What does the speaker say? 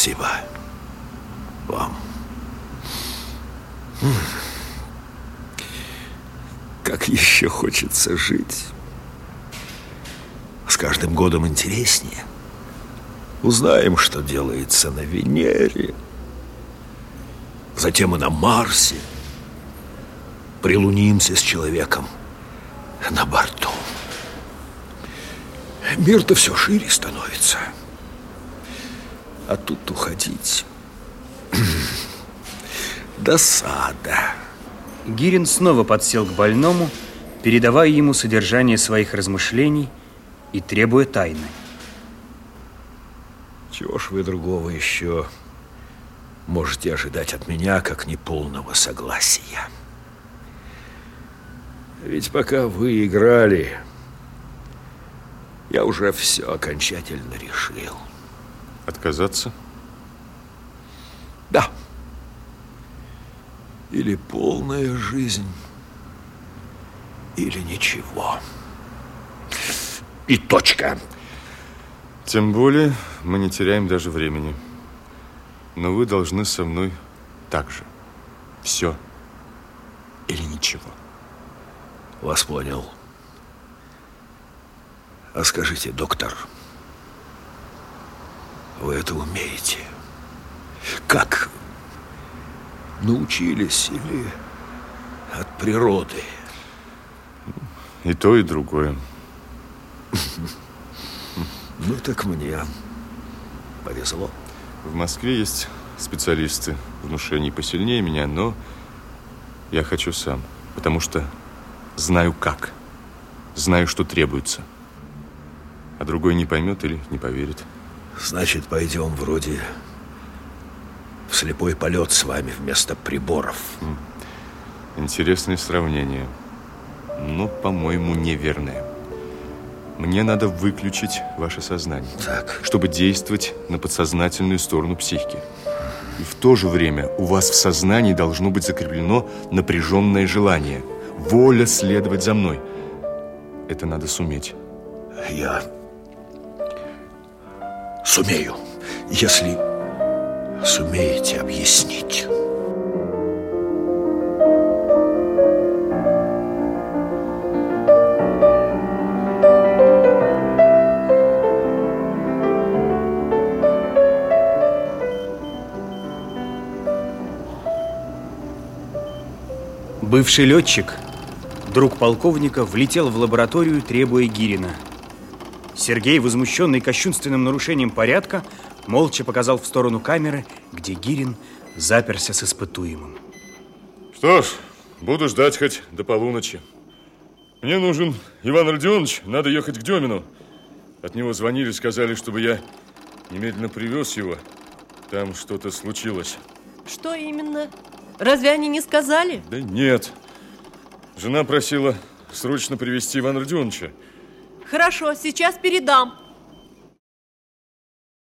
Спасибо вам. Как еще хочется жить. С каждым годом интереснее. Узнаем, что делается на Венере, затем и на Марсе. Прилунимся с человеком на борту. Мир-то все шире становится. А тут уходить досада. Гирин снова подсел к больному, передавая ему содержание своих размышлений и требуя тайны. Чего ж вы другого еще можете ожидать от меня, как неполного согласия? Ведь пока вы играли, я уже все окончательно решил. Отказаться? Да. Или полная жизнь, или ничего. И точка. Тем более мы не теряем даже времени. Но вы должны со мной так же. Все или ничего. Вас понял. А скажите, доктор, вы это умеете? Как? Научились или от природы? И то, и другое. Ну, так мне повезло. В Москве есть специалисты внушений посильнее меня, но я хочу сам, потому что знаю как, знаю, что требуется. А другой не поймет или не поверит. Значит, пойдем вроде в слепой полет с вами вместо приборов. Интересное сравнение, но, по-моему, неверное. Мне надо выключить ваше сознание, Так. чтобы действовать на подсознательную сторону психики. И в то же время у вас в сознании должно быть закреплено напряженное желание, воля следовать за мной. Это надо суметь. Я сумею, если сумеете объяснить. Бывший летчик, друг полковника, влетел в лабораторию, требуя Гирина. Сергей, возмущенный кощунственным нарушением порядка, молча показал в сторону камеры, где Гирин заперся с испытуемым. Что ж, буду ждать хоть до полуночи. Мне нужен Иван Родионович, надо ехать к Демину. От него звонили, сказали, чтобы я немедленно привез его. Там что-то случилось. Что именно? Разве они не сказали? Да нет. Жена просила срочно привезти Ивана Родионовича. Хорошо, сейчас передам.